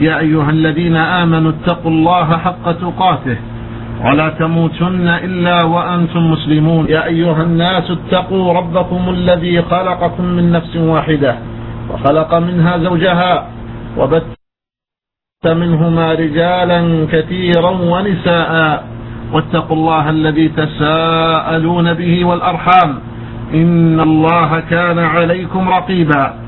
يا أيها الذين آمنوا اتقوا الله حق تقاته ولا تموتن إلا وأنتم مسلمون. يا أيها الناس اتقوا ربكم الذي خلقكم من نفس واحدة وخلق منها زوجها وبث منهما رجالا كثيرا ونساء واتقوا الله الذي تساءلون به والأرحام إن الله كان عليكم رقيبا.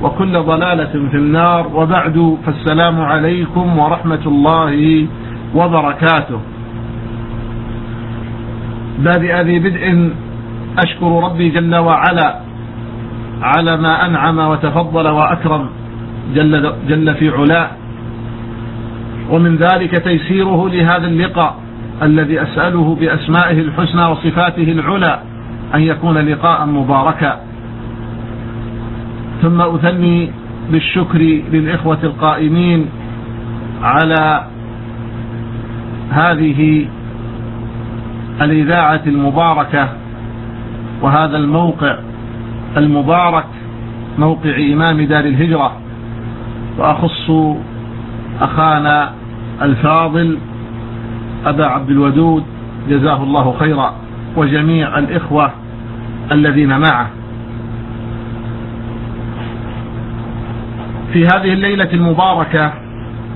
وكل ضلالة في النار. وبعد فالسلام عليكم ورحمة الله وبركاته. بادئ ذي بدء أشكر ربي جل وعلا على ما أنعم وتفضل وأكرم جل, جل في علاه. ومن ذلك تيسيره لهذا اللقاء الذي أسأله بأسمائه الحسنى وصفاته العلى أن يكون لقاء مباركا. ثم أثني بالشكر للإخوة القائمين على هذه الإذاعة المباركة وهذا الموقع المبارك موقع إمام دار الهجرة. وأخص أخانا الفاضل أبا عبد الودود جزاه الله خيرا وجميع الإخوة الذين معه. في هذه الليلة المباركة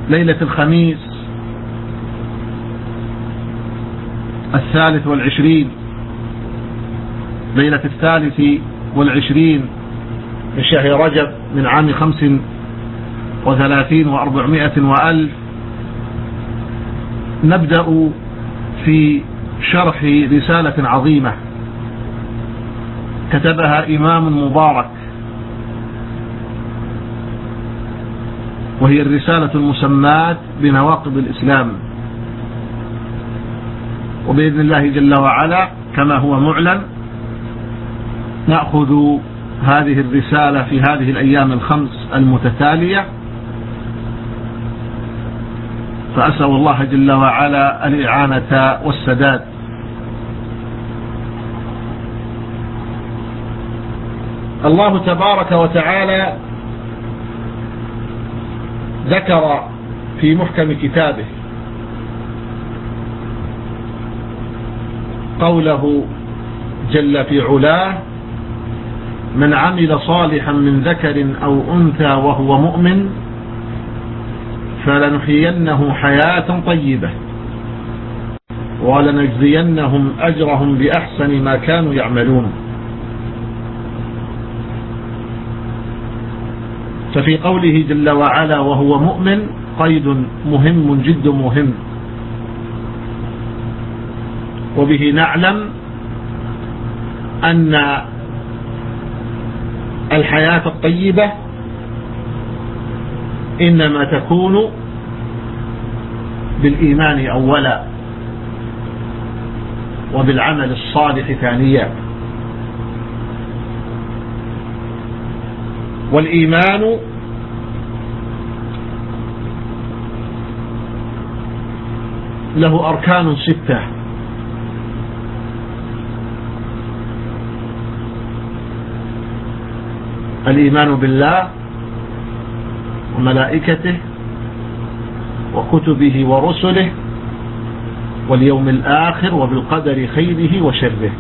ليلة الخميس الثالث والعشرين ليلة الثالث والعشرين من شهر رجب من عام خمس وثلاثين وأربعمائة وألف. نبدأ في شرح رسالة عظيمة كتبها إمام مبارك. وهي الرسالة المسماة بنواقض الإسلام. وبإذن الله جل وعلا كما هو معلن نأخذ هذه الرسالة في هذه الأيام الخمس المتتالية. فأسأل الله جل وعلا الإعانة والسداد. الله تبارك وتعالى ذكر في محكم كتابه قوله جل في علاه من عمل صالحا من ذكر أو أنثى وهو مؤمن فلنحيينه حياة طيبة ولنجزينهم أجرهم بأحسن ما كانوا يعملون. ففي قوله جل وعلا وهو مؤمن قيد مهم جد مهم. وبه نعلم أن الحياة الطيبة إنما تكون بالإيمان أولا وبالعمل الصالح ثانيا. والإيمان له أركان ستة. الإيمان بالله وملائكته وكتبه ورسله واليوم الآخر وبالقدر خيره وشره.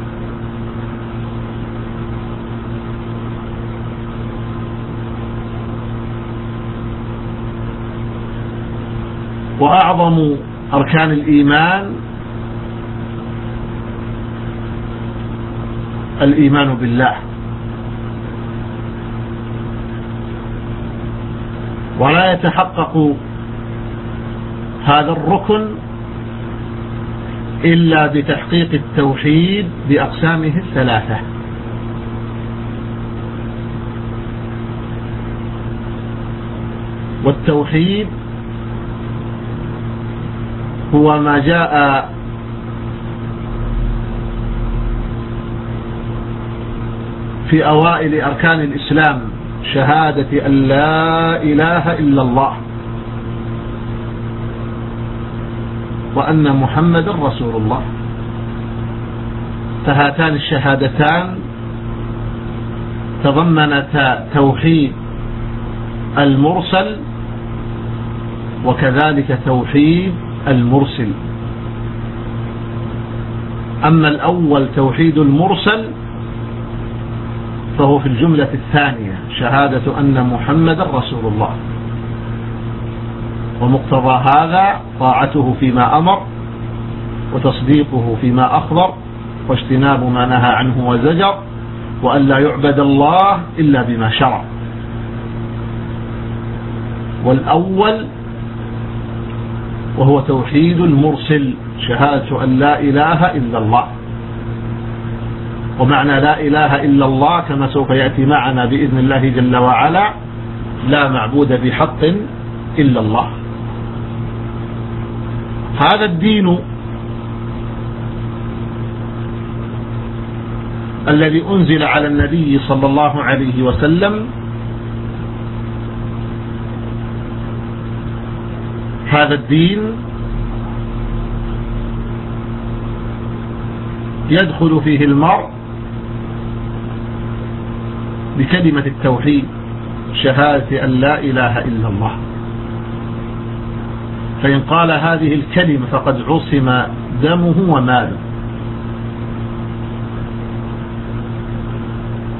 وأعظم أركان الإيمان الإيمان بالله. ولا يتحقق هذا الركن إلا بتحقيق التوحيد بأقسامه الثلاثة. والتوحيد هو ما جاء في أوائل أركان الإسلام شهادة أن لا إله إلا الله وأن محمد رسول الله. فهاتان الشهادتان تضمنتا توحيد المرسل وكذلك توحيد المرسل. أما الأول توحيد المرسل فهو في الجملة الثانية شهادة أن محمد رسول الله. ومقتضى هذا طاعته فيما أمر وتصديقه فيما أخبر واجتناب ما نهى عنه وزجر وأن لا يعبد الله إلا بما شرع. والأول وهو توحيد المرسل شهادة أن لا إله إلا الله. ومعنى لا إله إلا الله كما سوف يأتي معنا بإذن الله جل وعلا لا معبود بحق إلا الله. هذا الدين الذي أنزل على النبي صلى الله عليه وسلم هذا الدين يدخل فيه المرء بكلمة التوحيد شهادة أن لا إله إلا الله. فإن قال هذه الكلمة فقد عصم دمه وماله.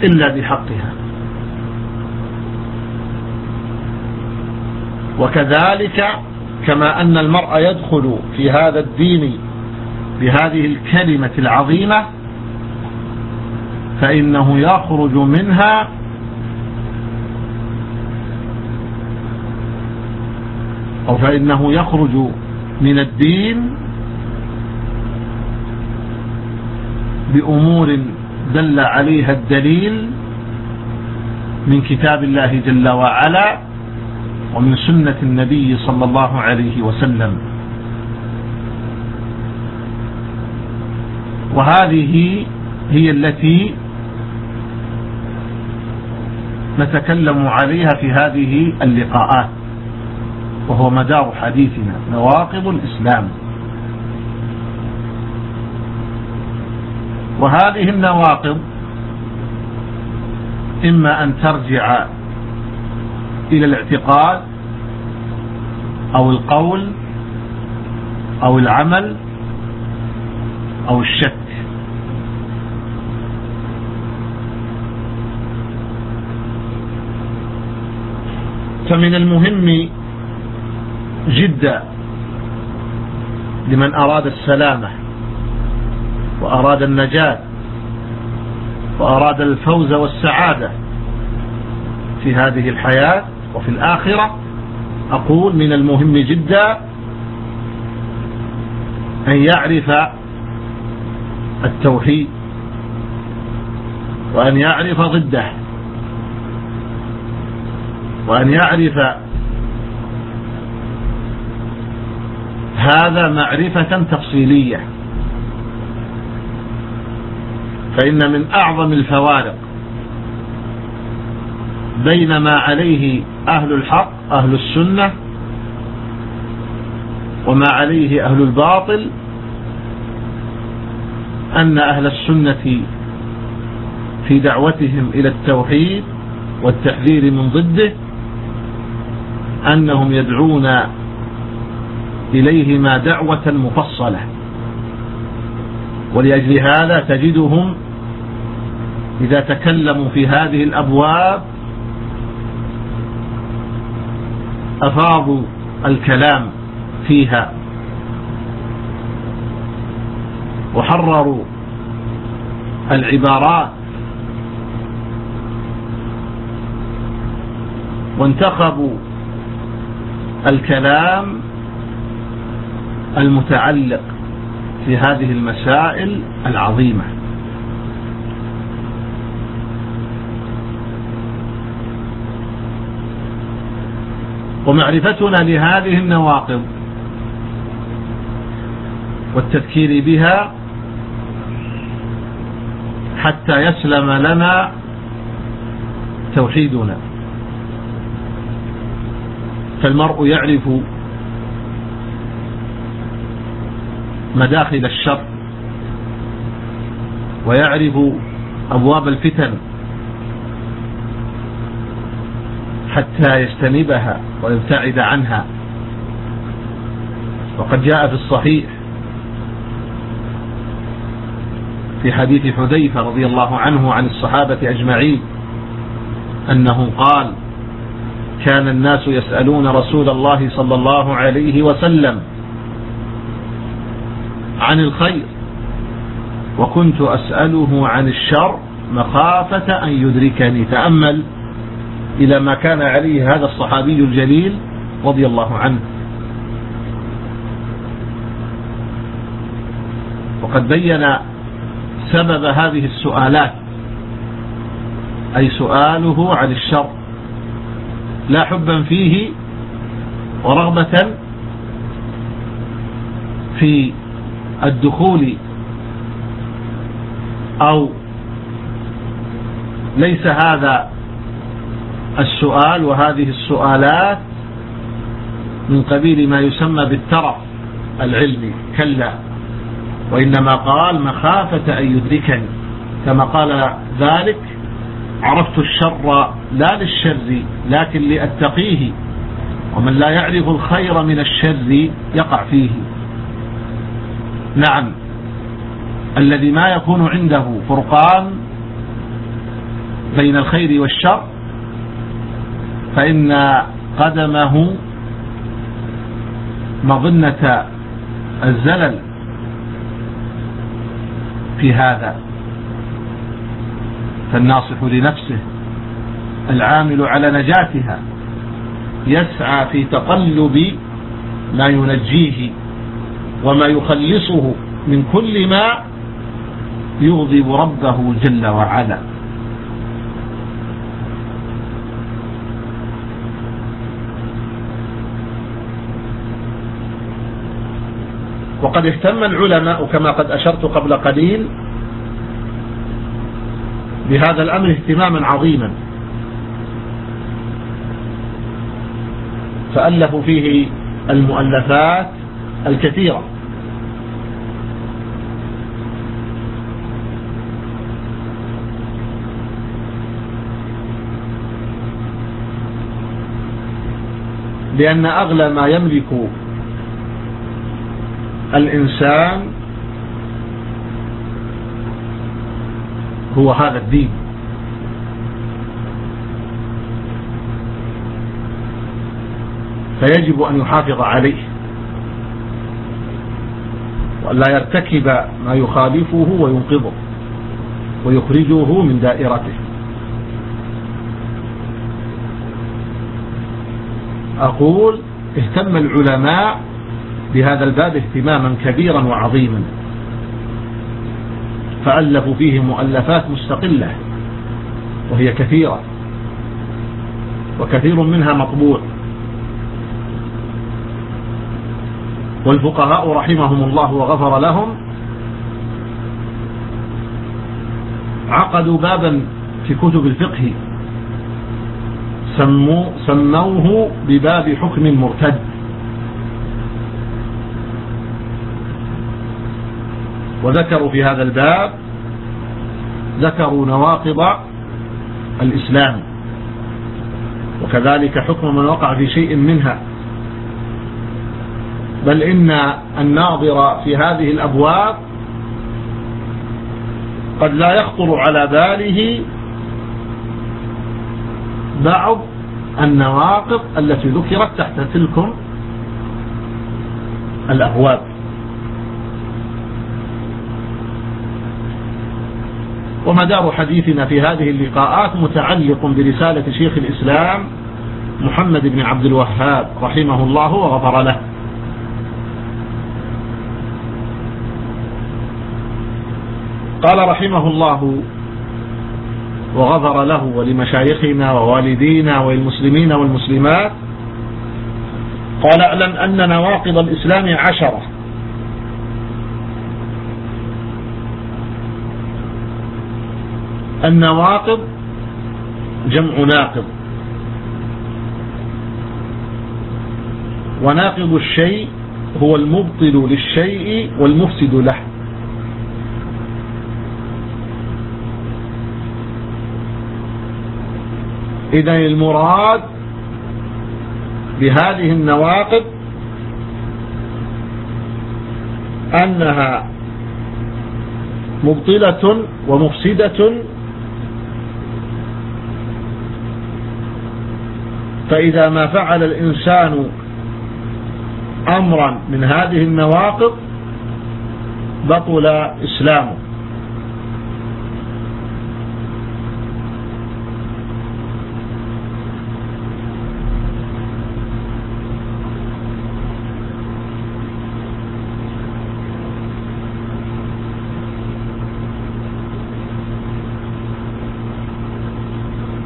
إلا بحقها. وكذلك كما أن المرء يدخل في هذا الدين بهذه الكلمة العظيمة فإنه يخرج منها أو فإنه يخرج من الدين بأمور دل عليها الدليل من كتاب الله جل وعلا ومن سنة النبي صلى الله عليه وسلم. وهذه هي التي نتكلم عليها في هذه اللقاءات وهو مدار حديثنا نواقض الإسلام. وهذه النواقض إما أن ترجع إلى الاعتقاد أو القول أو العمل أو الشك. فمن المهم جدا لمن أراد السلامة وأراد النجاة وأراد الفوز والسعادة في هذه الحياة وفي الآخرة أقول من المهم جدا أن يعرف التوحيد وأن يعرف ضده وأن يعرف هذا معرفة تفصيلية. فإن من أعظم الفوارق بين ما عليه أهل الحق أهل السنة وما عليه أهل الباطل أن أهل السنة في دعوتهم إلى التوحيد والتحذير من ضده أنهم يدعون إليهما دعوة مفصلة. ولأجل هذا تجدهم إذا تكلموا في هذه الأبواب أفاضوا الكلام فيها. وحرروا العبارات. وانتخبوا الكلام المتعلق في هذه المسائل العظيمة. ومعرفتنا لهذه النواقض. والتذكير بها حتى يسلم لنا توحيدنا. فالمرء يعرف مداخل الشر ويعرف أبواب الفتن. حتى يجتنبها ويبتعد عنها. وقد جاء في الصحيح في حديث حذيفة رضي الله عنه عن الصحابة أجمعين أنه قال كان الناس يسألون رسول الله صلى الله عليه وسلم عن الخير وكنت أسأله عن الشر مخافة أن يدركني. تأمل إلى ما كان عليه هذا الصحابي الجليل رضي الله عنه. وقد بين سبب هذه السؤالات أي سؤاله عن الشر لا حبا فيه ورغبة في الدخول أو ليس هذا السؤال وهذه السؤالات من قبيل ما يسمى بالترف العلمي كلا. وإنما قال مخافة أن يدركني. كما قال ذلك عرفت الشر لا للشر لكن لأتقيه ومن لا يعرف الخير من الشر يقع فيه. نعم. الذي ما يكون عنده فرقان بين الخير والشر فإن قدمه مظنة الزلل في هذا. فالناصح لنفسه العامل على نجاتها يسعى في تقلب ما ينجيه وما يخلصه من كل ما يغضب ربه جل وعلا. وقد اهتم العلماء كما قد أشرت قبل قليل بهذا الأمر اهتماما عظيما. فألفوا فيه المؤلفات الكثيرة. لأن أغلى ما يملك الإنسان هو هذا الدين. فيجب أن يحافظ عليه. وأن لا يرتكب ما يخالفه وينقضه ويخرجه من دائرته. أقول اهتم العلماء بهذا الباب اهتماما كبيرا وعظيما. فألفوا فيه مؤلفات مستقلة وهي كثيرة وكثير منها مطبوع. والفقهاء رحمهم الله وغفر لهم عقدوا بابا في كتب الفقه سموه بباب حكم مرتد. وذكروا في هذا الباب ذكروا نواقض الإسلام. وكذلك حكم من وقع في شيء منها. بل إن الناظر في هذه الأبواب قد لا يخطر على باله بعض النواقض التي ذكرت تحت تلكم الأبواب. ومدار حديثنا في هذه اللقاءات متعلق برسالة شيخ الإسلام محمد بن عبد الوهاب رحمه الله وغفر له. قال رحمه الله وغفر له ولمشايخنا ووالدينا والمسلمين والمسلمات قال أعلم أن نواقض الإسلام عشرة النواقض جمع ناقض. وناقض الشيء هو المبطل للشيء والمفسد له. إذا المراد بهذه النواقض أنها مبطلة ومفسدة فإذا ما فعل الإنسان أمرا من هذه النواقض بطل إسلامه.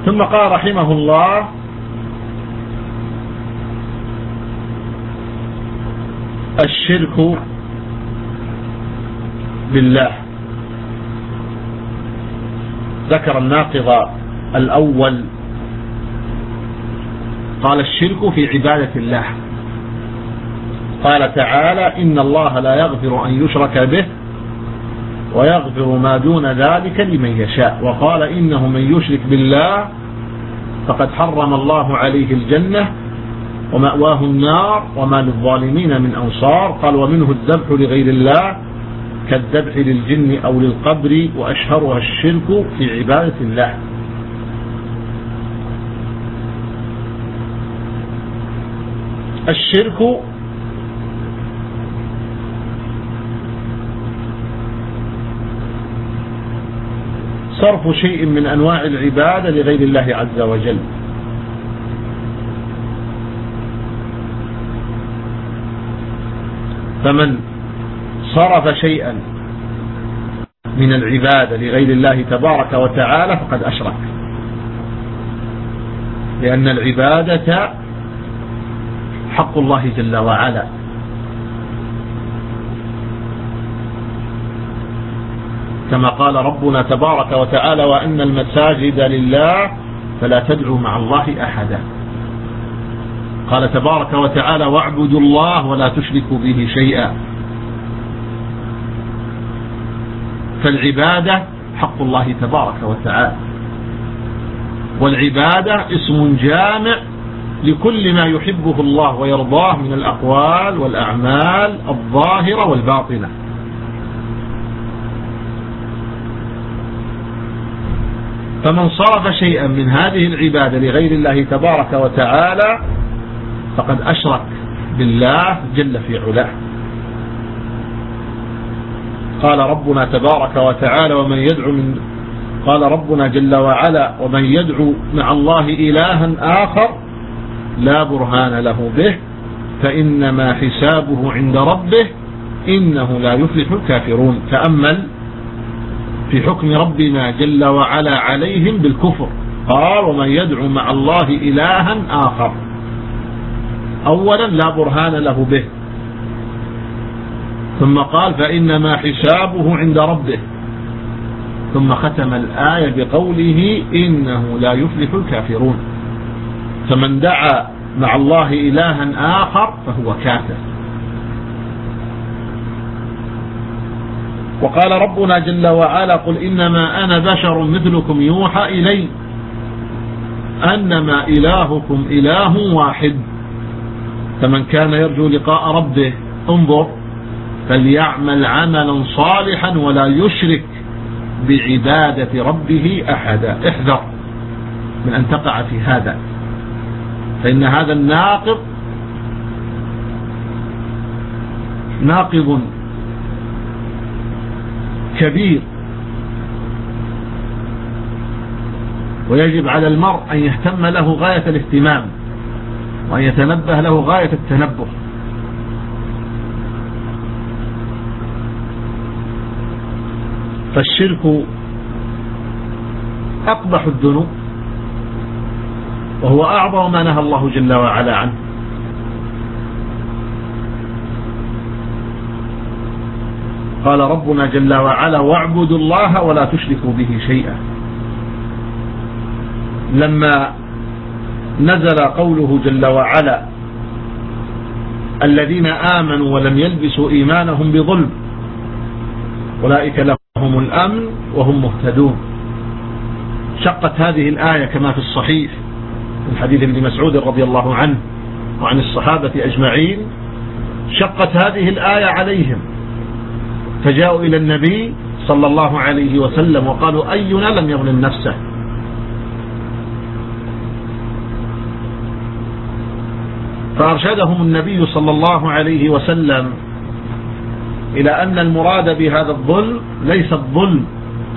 ثم قال رحمه الله الشرك بالله. ذكر الناقض الأول. قال الشرك في عبادة الله. قال تعالى إن الله لا يغفر أن يشرك به ويغفر ما دون ذلك لمن يشاء. وقال إنه من يشرك بالله فقد حرم الله عليه الجنة ومأواه النار وما للظالمين من أنصار. قال ومنه الذبح لغير الله كالذبح للجن أو للقبر وأشهرها الشرك في عبادة الله. الشرك صرف شيء من أنواع العبادة لغير الله عز وجل. فمن صرف شيئا من العبادة لغير الله تبارك وتعالى فقد أشرك. لأن العبادة حق الله جل وعلا. كما قال ربنا تبارك وتعالى وأن المساجد لله فلا تدعوا مع الله أحدا. قال تبارك وتعالى واعبدوا الله ولا تشركوا به شيئا. فالعبادة حق الله تبارك وتعالى. والعبادة اسم جامع لكل ما يحبه الله ويرضاه من الأقوال والأعمال الظاهرة والباطنة. فمن صرف شيئا من هذه العبادة لغير الله تبارك وتعالى فقد أشرك بالله جل في علاه. قال ربنا تبارك وتعالى ومن يدعو من قال ربنا جل وعلا ومن يدعو مع الله إلها آخر لا برهان له به فإنما حسابه عند ربه إنه لا يفلح الكافرون. تأمل في حكم ربنا جل وعلا عليهم بالكفر. قال ومن يدعو مع الله إلها آخر. أولا لا برهان له به. ثم قال فإنما حسابه عند ربه. ثم ختم الآية بقوله إنه لا يفلح الكافرون. فمن دعا مع الله إلها آخر فهو كافر. وقال ربنا جل وعلا قل إنما أنا بشر مثلكم يوحى إلي. أنما إلهكم إله واحد. فمن كان يرجو لقاء ربه انظر فليعمل عملا صالحا ولا يشرك بعبادة ربه أحدا. احذر من أن تقع في هذا. فإن هذا الناقض ناقض كبير. ويجب على المرء أن يهتم له غاية الاهتمام. وأن يتنبه له غاية التنبه. فالشرك أقبح الذنوب وهو أعظم ما نهى الله جل وعلا عنه. قال ربنا جل وعلا واعبدوا الله ولا تشركوا به شيئا. لما نزل قوله جل وعلا الذين آمنوا ولم يلبسوا إيمانهم بظلم أولئك لهم الأمن وهم مهتدون. شقت هذه الآية كما في الصحيح من حديث ابن مسعود رضي الله عنه وعن الصحابة أجمعين شقت هذه الآية عليهم. فجاءوا إلى النبي صلى الله عليه وسلم وقالوا أينا لم يظلم نفسه فأرشدهم النبي صلى الله عليه وسلم إلى أن المراد بهذا الظلم ليس الظلم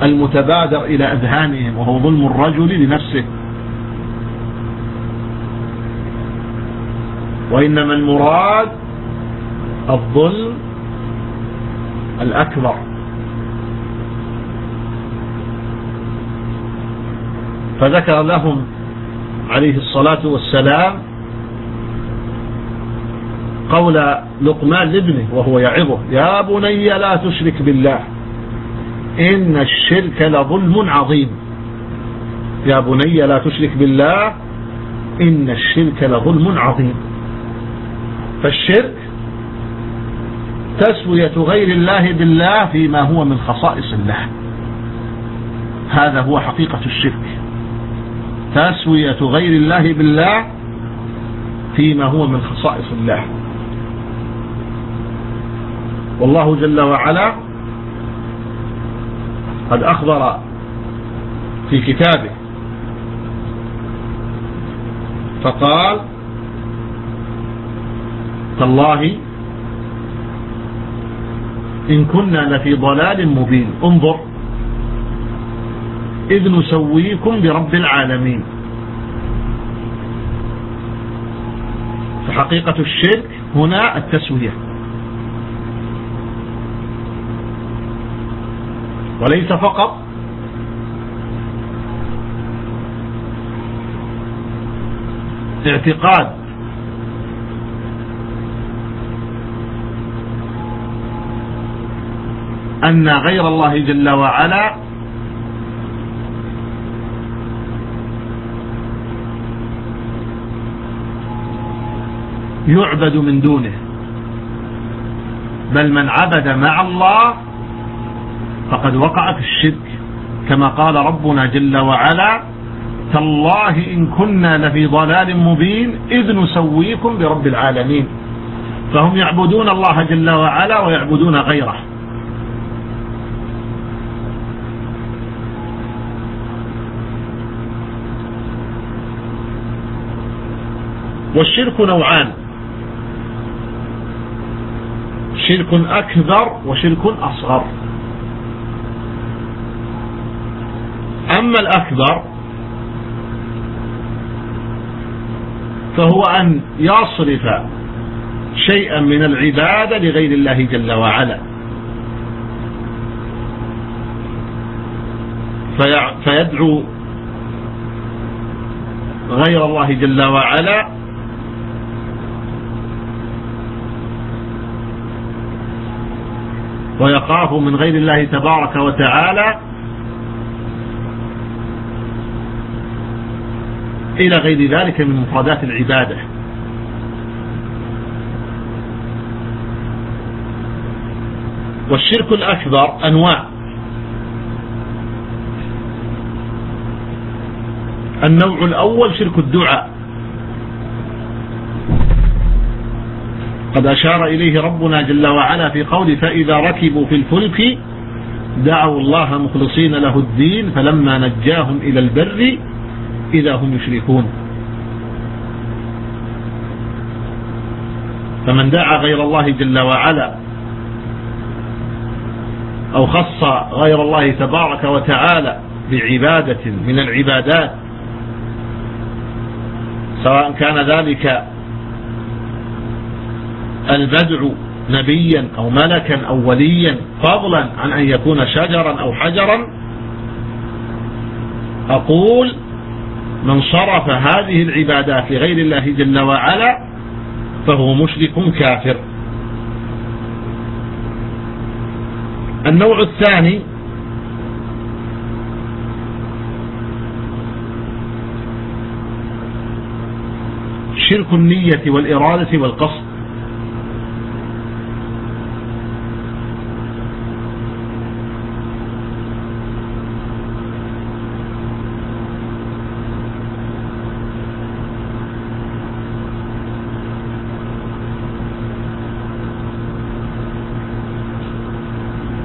المتبادر إلى أذهانهم وهو ظلم الرجل لنفسه. وإنما المراد الظلم الأكبر. فذكر لهم عليه الصلاة والسلام قول لقمان لابنه وهو يعظه يا بني لا تشرك بالله إن الشرك لظلم عظيم. يا بني لا تشرك بالله إن الشرك لظلم عظيم. فالشرك تسوية غير الله بالله فيما هو من خصائص الله. هذا هو حقيقة الشرك. تسوية غير الله بالله فيما هو من خصائص الله. والله جل وعلا قد أخبر في كتابه. فقال تالله إن كنا لفي ضلال مبين. انظر إذ نسويكم برب العالمين. فحقيقة الشرك هنا التسوية. وليس فقط. اعتقاد. أن غير الله جل وعلا يعبد من دونه. بل من عبد مع الله فقد وقع في الشرك كما قال ربنا جل وعلا تالله إن كنا لفي ضلال مبين إذ نسويكم برب العالمين فهم يعبدون الله جل وعلا ويعبدون غيره والشرك نوعان شرك أكبر وشرك أصغر أما الأكبر فهو أن يصرف شيئا من العبادة لغير الله جل وعلا. فيدعو غير الله جل وعلا ويخاف من غير الله تبارك وتعالى إلى غير ذلك من مفردات العبادة. والشرك الأكبر أنواع. النوع الأول شرك الدعاء. قد أشار إليه ربنا جل وعلا في قول فإذا ركبوا في الفلك دعوا الله مخلصين له الدين فلما نجاهم إلى البر إذا هم يشركون. فمن دعا غير الله جل وعلا أو خص غير الله تبارك وتعالى بعبادة من العبادات سواء كان ذلك البدع نبيا أو ملكا أو وليا فضلا عن أن يكون شجرا أو حجرا أقول من صرف هذه العبادات لغير الله جل وعلا فهو مشرك كافر. النوع الثاني شرك النية والإرادة والقصد.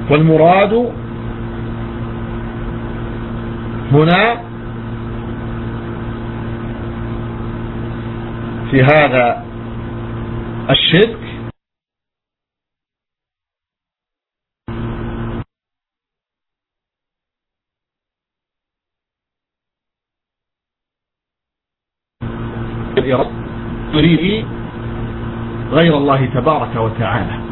والمراد هنا في هذا الشرك يريد غير الله تبارك وتعالى.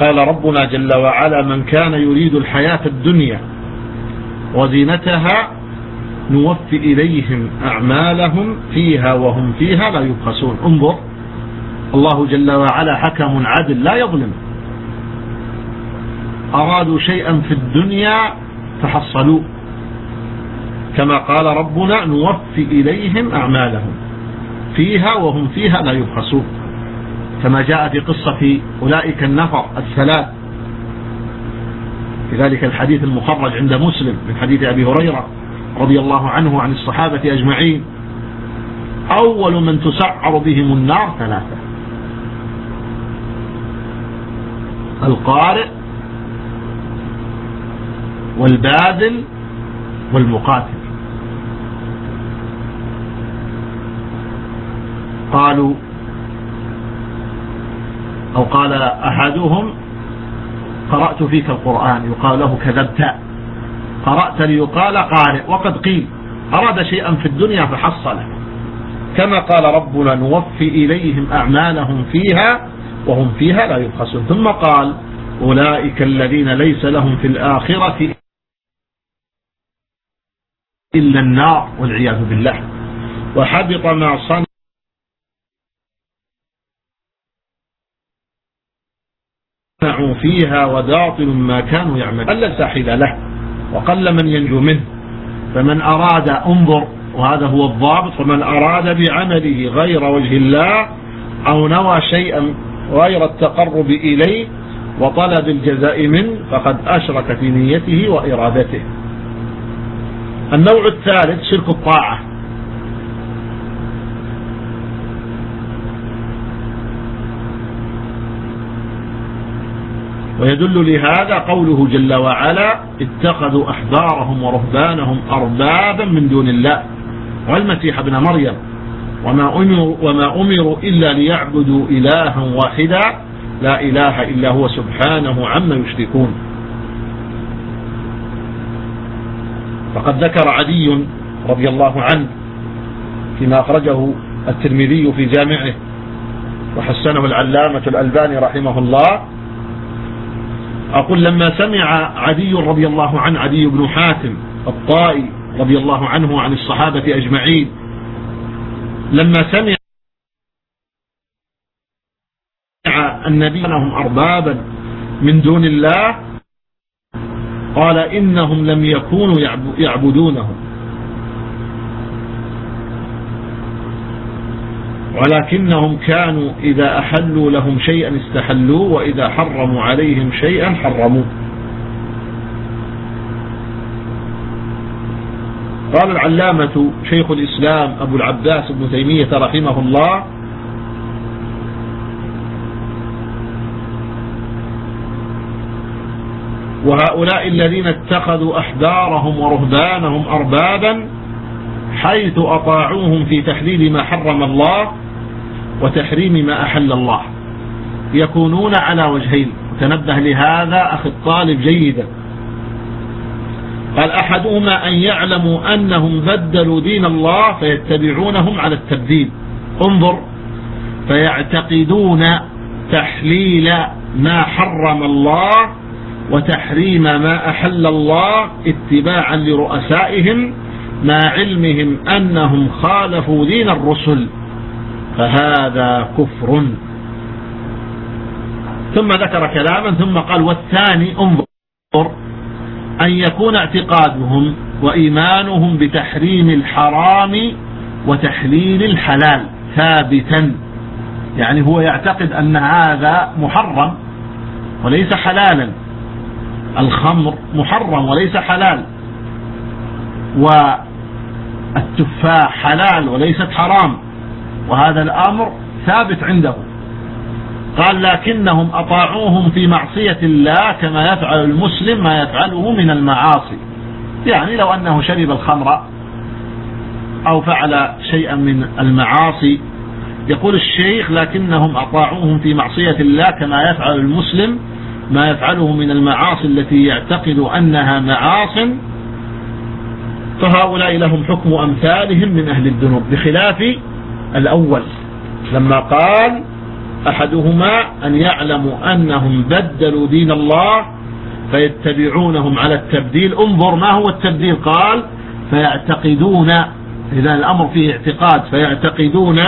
قال ربنا جل وعلا من كان يريد الحياة الدنيا وزينتها نوفي إليهم أعمالهم فيها وهم فيها لا يبخسون. انظر الله جل وعلا حكم عدل لا يظلم. أرادوا شيئا في الدنيا فحصلوه كما قال ربنا نوفي إليهم أعمالهم فيها وهم فيها لا يبخسون. كما جاء في قصة أولئك النفر الثلاث. في ذلك الحديث المخرج عند مسلم من حديث أبي هريرة رضي الله عنه عن الصحابة أجمعين. أول من تسعر بهم النار ثلاثة. القارئ والباذل والمقاتل. قالوا أو قال أحدهم قرأت فيك القرآن يقال له كذبت. قرأت ليقال قارئ وقد قيل أراد شيئا في الدنيا فحصله. كما قال ربنا نوفي إليهم أعمالهم فيها وهم فيها لا يبخسون. ثم قال أولئك الذين ليس لهم في الآخرة إلا النار والعياذ بالله. وحبط ما صنع فيها وباطل ما كانوا يعملون. قل ساحل له وقل من ينجو منه. فمن أراد انظر وهذا هو الضابط. فمن أراد بعمله غير وجه الله أو نوى شيئا غير التقرب إليه وطلب الجزاء منه فقد أشرك في نيته وإرادته. النوع الثالث شرك الطاعة. ويدل لهذا قوله جل وعلا اتخذوا أحبارهم ورهبانهم أربابا من دون الله. والمسيح ابن مريم. وما أمروا, وما أمروا إلا ليعبدوا إلها واحدا. لا إله إلا هو سبحانه عما يشركون. فقد ذكر عدي رضي الله عنه فيما أخرجه الترمذي في جامعه وحسنه العلامة الألباني رحمه الله. أقول لما سمع عدي رضي الله عنه عدي بن حاتم الطائي رضي الله عنه عن الصحابة أجمعين لما سمع النبي أنهم أربابا من دون الله قال إنهم لم يكونوا يعبدونهم. ولكنهم كانوا إذا أحلوا لهم شيئا استحلوه وإذا حرموا عليهم شيئا حرموه قال العلامة شيخ الإسلام أبو العباس بن تيمية رحمه الله وهؤلاء الذين اتخذوا أحبارهم ورهبانهم أربابا حيث أطاعوهم في تحليل ما حرم الله وتحريم ما أحل الله. يكونون على وجهين. تنبه لهذا أخي الطالب جيدا. قال أحدهما أن يعلموا أنهم بدلوا دين الله فيتبعونهم على التبديل. انظر. فيعتقدون تحليل ما حرم الله وتحريم ما أحل الله اتباعا لرؤسائهم مع علمهم أنهم خالفوا دين الرسل. فهذا كفر. ثم ذكر كلاما ثم قال والثاني انظر أن يكون اعتقادهم وإيمانهم بتحريم الحرام وتحليل الحلال ثابتا. يعني هو يعتقد أن هذا محرم وليس حلالا. الخمر محرم وليس حلال. والتفاح حلال وليست حرام. وهذا الأمر ثابت عنده. قال لكنهم أطاعوهم في معصية الله كما يفعل المسلم ما يفعله من المعاصي. يعني لو أنه شرب الخمر أو فعل شيئا من المعاصي يقول الشيخ لكنهم أطاعوهم في معصية الله كما يفعل المسلم ما يفعله من المعاصي التي يعتقد أنها معاص فهؤلاء لهم حكم أمثالهم من أهل الذنوب بخلاف الأول لما قال أحدهما أن يعلموا أنهم بدلوا دين الله فيتبعونهم على التبديل انظر ما هو التبديل قال فيعتقدون إذا الأمر فيه اعتقاد فيعتقدون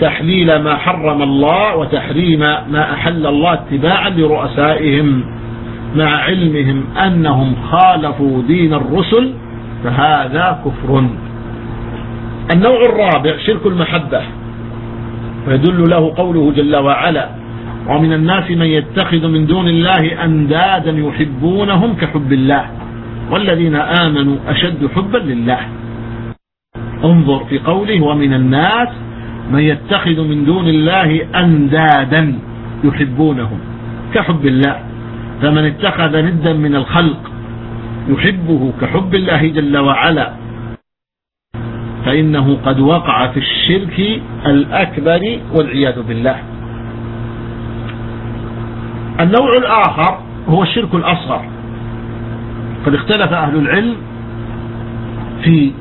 تحليل ما حرم الله وتحريم ما أحل الله اتباعا لرؤسائهم مع علمهم أنهم خالفوا دين الرسل فهذا كفر. النوع الرابع شرك المحبة ويدل له قوله جل وعلا ومن الناس من يتخذ من دون الله أندادا يحبونهم كحب الله والذين آمنوا أشد حبا لله. انظر في قوله ومن الناس من يتخذ من دون الله أندادا يحبونهم كحب الله. فمن اتخذ ندا من الخلق يحبه كحب الله جل وعلا. فإنه قد وقع في الشرك الأكبر والعياذ بالله. النوع الآخر هو الشرك الأصغر. قد اختلف أهل العلم في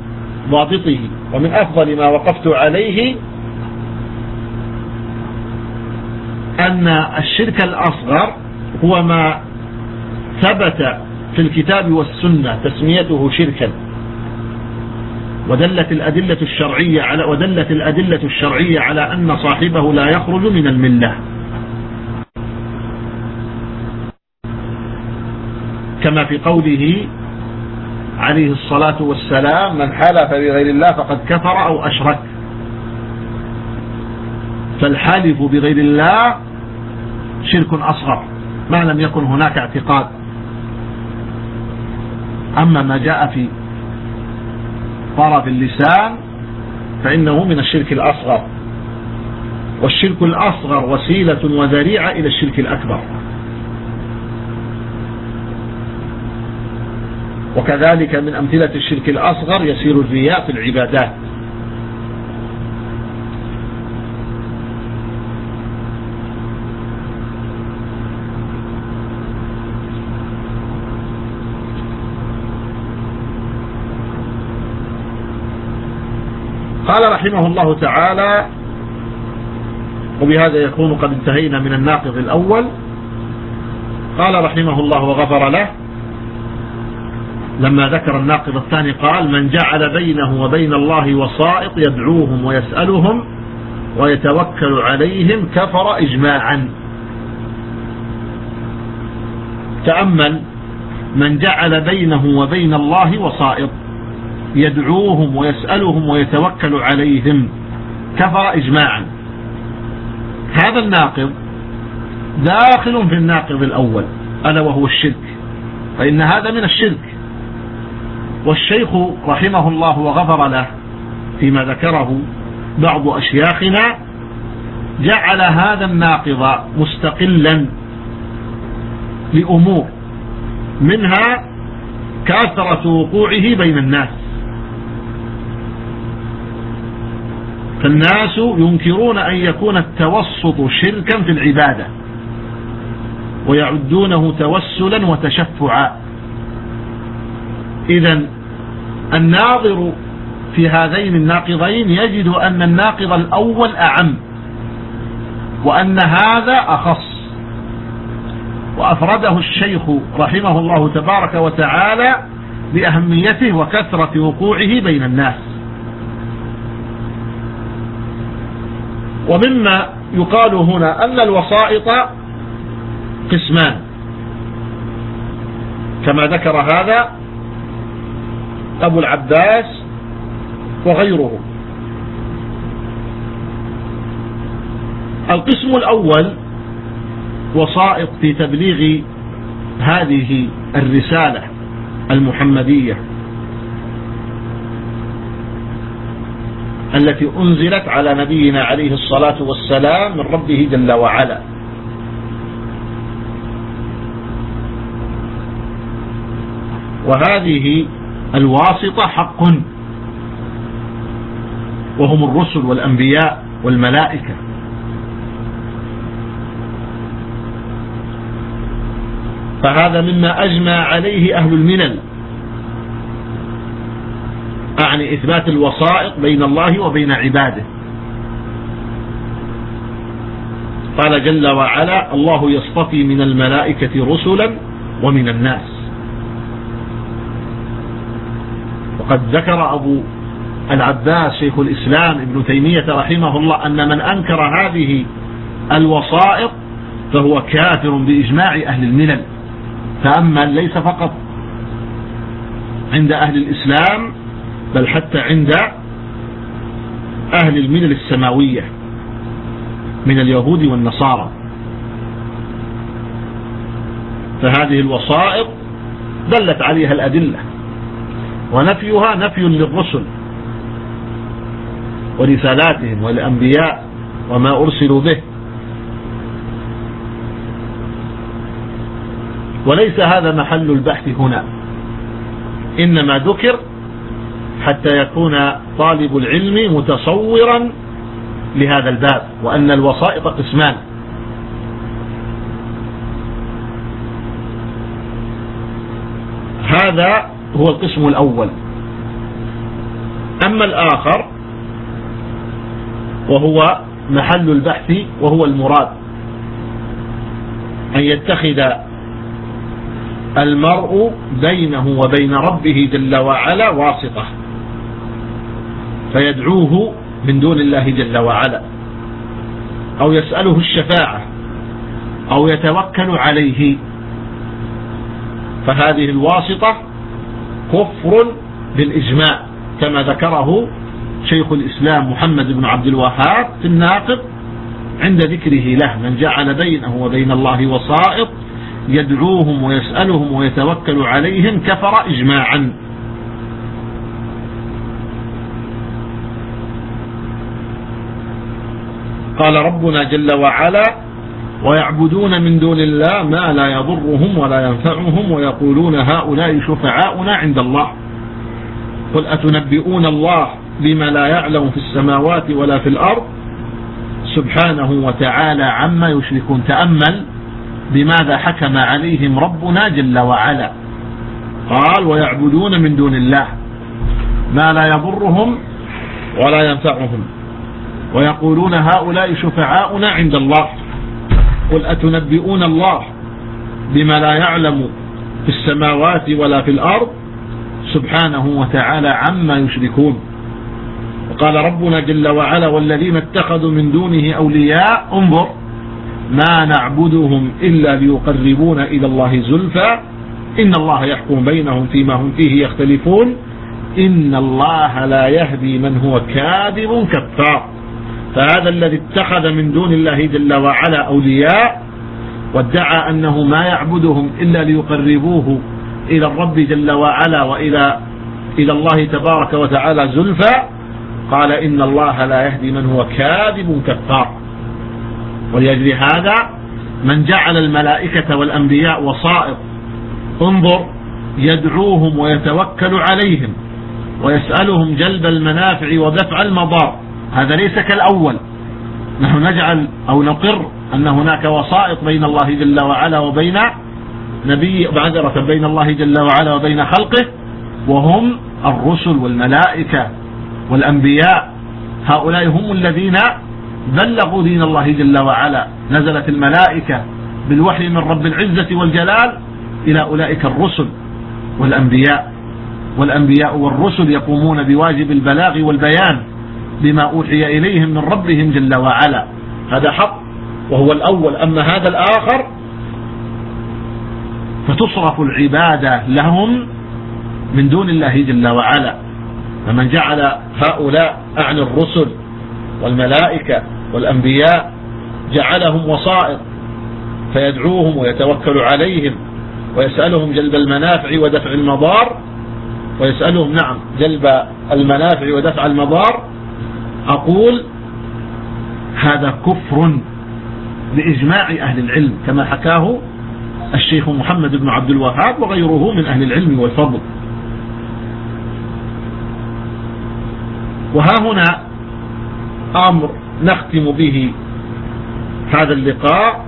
ضابطه ومن أفضل ما وقفت عليه أن الشرك الأصغر هو ما ثبت في الكتاب والسنة تسميته شركا. ودلت الأدلة الشرعية على ودلت الأدلة الشرعية على أن صاحبه لا يخرج من الملة. كما في قوله عليه الصلاة والسلام من حلف بغير الله فقد كفر أو أشرك. فالحالف بغير الله شرك أصغر ما لم يكن هناك اعتقاد. أما ما جاء في طرف اللسان فإنه من الشرك الأصغر. والشرك الأصغر وسيلة وذريعة إلى الشرك الأكبر. وكذلك من أمثلة الشرك الأصغر يسير الرياء في العبادات قال رحمه الله تعالى. وبهذا يكون قد انتهينا من الناقض الأول. قال رحمه الله وغفر له. لما ذكر الناقض الثاني قال من جعل بينه وبين الله وسائط يدعوهم ويسألهم ويتوكل عليهم كفر إجماعا. تأمل من جعل بينه وبين الله وسائط يدعوهم ويسألهم ويتوكل عليهم. كفر إجماعا. هذا الناقض داخل في الناقض الأول ألا وهو الشرك. فإن هذا من الشرك. والشيخ رحمه الله وغفر له فيما ذكره بعض أشياخنا جعل هذا الناقض مستقلا لأمور منها كثرة وقوعه بين الناس. فالناس ينكرون أن يكون التوسط شركا في العبادة ويعدونه توسلا وتشفعا. إذا الناظر في هذين الناقضين يجد أن الناقض الأول أعم وأن هذا أخص. وأفرده الشيخ رحمه الله تبارك وتعالى لأهميته وكثرة وقوعه بين الناس. ومما يقال هنا أن الوسائط قسمان. كما ذكر هذا أبو العباس وغيره. القسم الأول وسائط في تبليغ هذه الرسالة المحمدية. التي أنزلت على نبينا عليه الصلاة والسلام من ربه جل وعلا. وهذه الواسطة حق. وهم الرسل والأنبياء والملائكة. فهذا مما أجمع عليه أهل الملل أعني إثبات الوسائط بين الله وبين عباده. قال جل وعلا الله يصطفي من الملائكة رسلا ومن الناس. وقد ذكر أبو العباس شيخ الإسلام ابن تيمية رحمه الله أن من أنكر هذه الوسائط فهو كافر بإجماع أهل الملل. تأمل ليس فقط عند أهل الإسلام بل حتى عند أهل الملل السماوية من اليهود والنصارى. فهذه الوسائط دلت عليها الأدلة ونفيها نفي للرسل ورسالاتهم والأنبياء وما أرسلوا به. وليس هذا محل البحث هنا إنما ذكر حتى يكون طالب العلم متصورا لهذا الباب وأن الوسائط قسمان. هذا هو القسم الأول. أما الآخر وهو محل البحث وهو المراد أن يتخذ المرء بينه وبين ربه جل وعلا واسطة. فيدعوه من دون الله جل وعلا. أو يسأله الشفاعة أو يتوكل عليه. فهذه الواسطة كفر بالإجماع كما ذكره شيخ الإسلام محمد بن عبد الوهاب في الناقض عند ذكره له من جعل بينه وبين الله وسائط يدعوهم ويسألهم ويتوكل عليهم كفر إجماعا. قال ربنا جل وعلا ويعبدون من دون الله ما لا يضرهم ولا ينفعهم ويقولون هؤلاء شفعاؤنا عند الله. قل أتنبئون الله بما لا يعلم في السماوات ولا في الأرض؟ سبحانه وتعالى عما يشركون. تأمل بماذا حكم عليهم ربنا جل وعلا؟ قال ويعبدون من دون الله ما لا يضرهم ولا ينفعهم. ويقولون هؤلاء شفعاؤنا عند الله. قل أتنبئون الله بما لا يعلم في السماوات ولا في الأرض؟ سبحانه وتعالى عما يشركون. وقال ربنا جل وعلا والذين اتخذوا من دونه أولياء انظر ما نعبدهم إلا ليقربون إلى الله زلفى. إن الله يحكم بينهم فيما هم فيه يختلفون. إن الله لا يهدي من هو كاذب كفار. فهذا الذي اتخذ من دون الله جل وعلا أولياء وادعى أنه ما يعبدهم إلا ليقربوه إلى الرب جل وعلا وإلى إلى الله تبارك وتعالى زلفى. قال إن الله لا يهدي من هو كاذب كفار. ولأجل هذا من جعل الملائكة والأنبياء وصائر انظر يدعوهم ويتوكل عليهم ويسألهم جلب المنافع ودفع المضار. هذا ليس كالأول. نحن نجعل أو نقر أن هناك وسائط بين الله جل وعلا وبين نبي معذرة بين الله جل وعلا وبين خلقه وهم الرسل والملائكة والأنبياء. هؤلاء هم الذين بلغوا دين الله جل وعلا. نزلت الملائكة بالوحي من رب العزة والجلال إلى أولئك الرسل والأنبياء. والأنبياء والرسل يقومون بواجب البلاغ والبيان. بما أوحي إليهم من ربهم جل وعلا. هذا حق وهو الأول. أما هذا الآخر فتصرف العبادة لهم من دون الله جل وعلا. فمن جعل هؤلاء أعني الرسل والملائكة والأنبياء جعلهم وسائط فيدعوهم ويتوكل عليهم ويسألهم جلب المنافع ودفع المضار ويسألهم نعم جلب المنافع ودفع المضار أقول هذا كفر بإجماع أهل العلم كما حكاه الشيخ محمد بن عبد الوهاب وغيره من أهل العلم والفضل. وها هنا أمر نختم به هذا اللقاء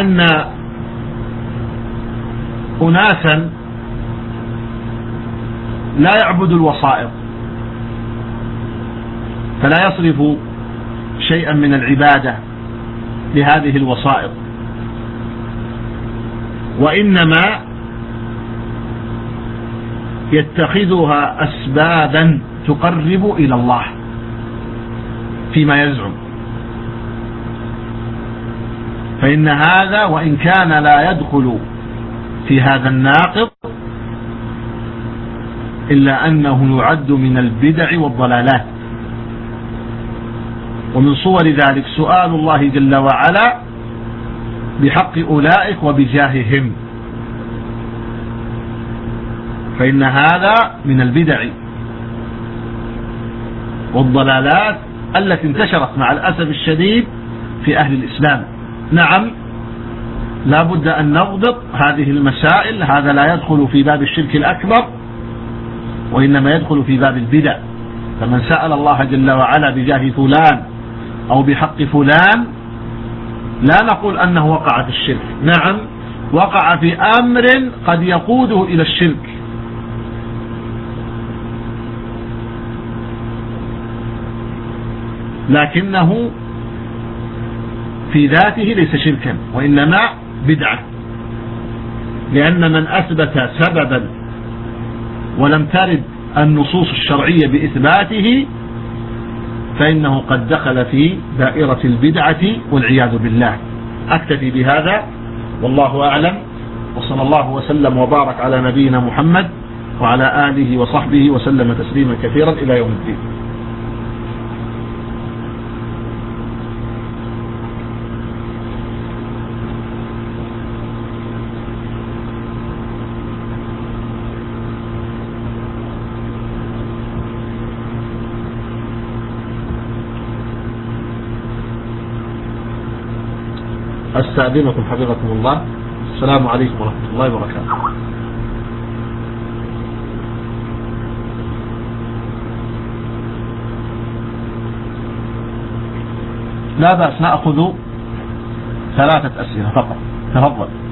أن أناسا لا يعبد الوسائط. فلا يصرف شيئا من العبادة لهذه الوسائط. وإنما يتخذها أسبابا تقرب إلى الله فيما يزعم. فإن هذا وإن كان لا يدخل في هذا الناقض إلا أنه يعد من البدع والضلالات. ومن صور ذلك سؤال الله جل وعلا بحق أولئك وبجاههم. فإن هذا من البدع والضلالات التي انتشرت مع الأسف الشديد في أهل الإسلام. نعم لا بد أن نضبط هذه المسائل هذا لا يدخل في باب الشرك الأكبر وإنما يدخل في باب البدع. فمن سأل الله جل وعلا بجاه فلان أو بحق فلان لا نقول أنه وقع في الشرك. نعم وقع في أمر قد يقوده إلى الشرك. لكنه في ذاته ليس شركا وإنما بدعة. لأن من أثبت سببا ولم ترد النصوص الشرعية بإثباته فإنه قد دخل في دائرة البدعة والعياذ بالله. أكتفي بهذا. والله أعلم. وصلى الله وسلم وبارك على نبينا محمد وعلى آله وصحبه وسلم تسليما كثيرا إلى يوم الدين. أستأذنكم حفظكم الله. السلام عليكم ورحمة الله وبركاته. لا بأس نأخذ ثلاثة أسئلة فقط. تفضل.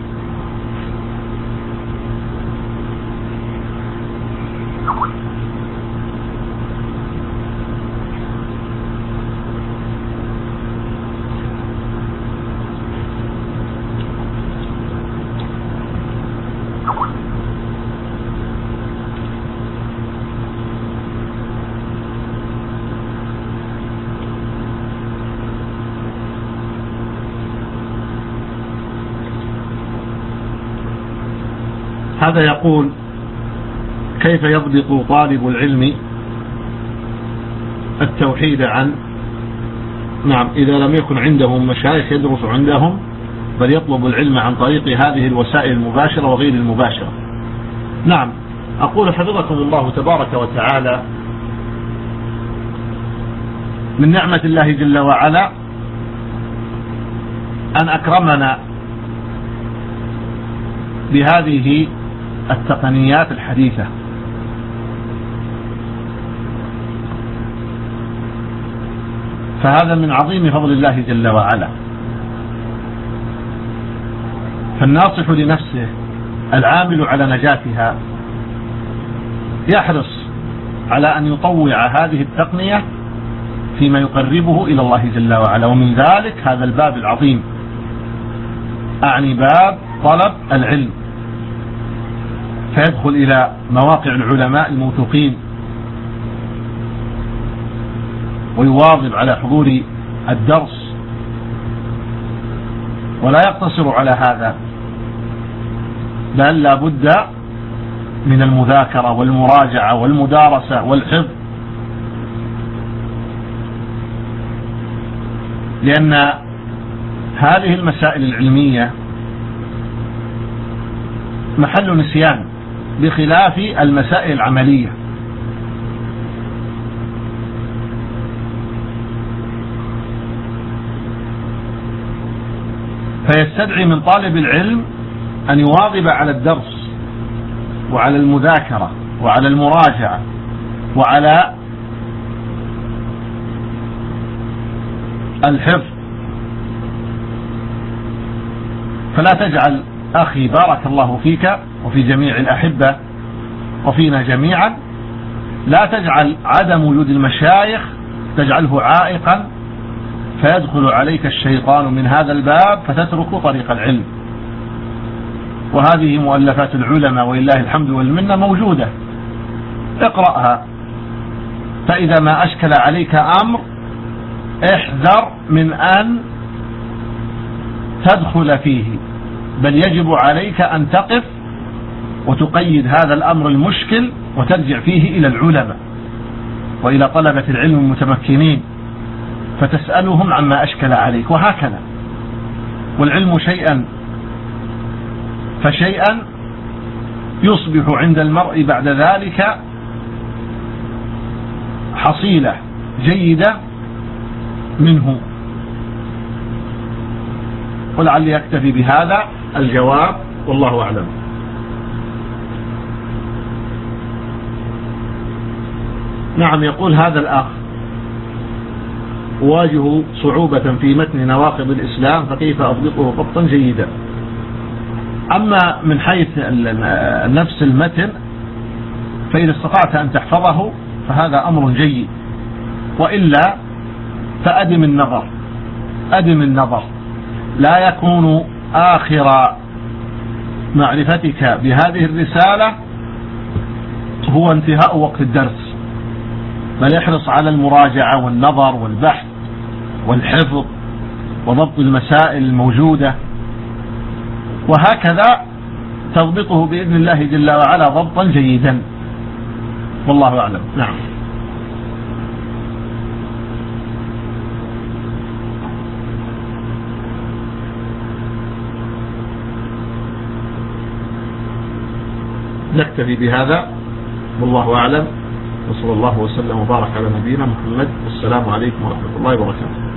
هذا يقول كيف يضبط طالب العلم التوحيد عن نعم إذا لم يكن عندهم مشايخ يدرس عندهم بل يطلب العلم عن طريق هذه الوسائل المباشرة وغير المباشرة. نعم أقول حفظكم الله تبارك وتعالى من نعمة الله جل وعلا أن أكرمنا بهذه التقنيات الحديثة. فهذا من عظيم فضل الله جل وعلا. فالناصح لنفسه العامل على نجاتها يحرص على أن يطوع هذه التقنية فيما يقربه إلى الله جل وعلا. ومن ذلك هذا الباب العظيم. أعني باب طلب العلم. فيدخل إلى مواقع العلماء الموثوقين ويواظب على حضور الدرس ولا يقتصر على هذا بل لا بد من المذاكرة والمراجعة والمدارسة والحفظ لأن هذه المسائل العلمية محل نسيان. بخلاف المسائل العملية. فيستدعي من طالب العلم أن يواظب على الدرس وعلى المذاكرة وعلى المراجعة وعلى الحفظ. فلا تجعل أخي بارك الله فيك وفي جميع الأحبة وفينا جميعا لا تجعل عدم وجود المشايخ تجعله عائقا فيدخل عليك الشيطان من هذا الباب فتترك طريق العلم. وهذه مؤلفات العلماء ولله الحمد والمنة موجودة. اقرأها. فإذا ما أشكل عليك أمر احذر من أن تدخل فيه بل يجب عليك أن تقف وتقيد هذا الأمر المشكل وترجع فيه إلى العلماء وإلى طلبة العلم المتمكنين فتسألهم عما أشكل عليك وهكذا. والعلم شيئا فشيئا يصبح عند المرء بعد ذلك حصيلة جيدة منه. ولعلي أكتفي بهذا الجواب والله أعلم. نعم يقول هذا الأخ أواجه صعوبة في متن نواقض الإسلام فكيف أضبطه ضبطا جيدا. أما من حيث نفس المتن فإذا استطعت أن تحفظه فهذا أمر جيد. وإلا فأدم النظر أدم النظر. لا يكون آخر معرفتك بهذه الرسالة هو انتهاء وقت الدرس. بل احرص على المراجعة والنظر والبحث والحفظ وضبط المسائل الموجودة. وهكذا تضبطه بإذن الله جل وعلا ضبطا جيدا. والله أعلم. نعم. نكتفي بهذا. والله أعلم. وصلى الله وسلم وبارك على نبينا محمد. والسلام عليكم ورحمة الله وبركاته.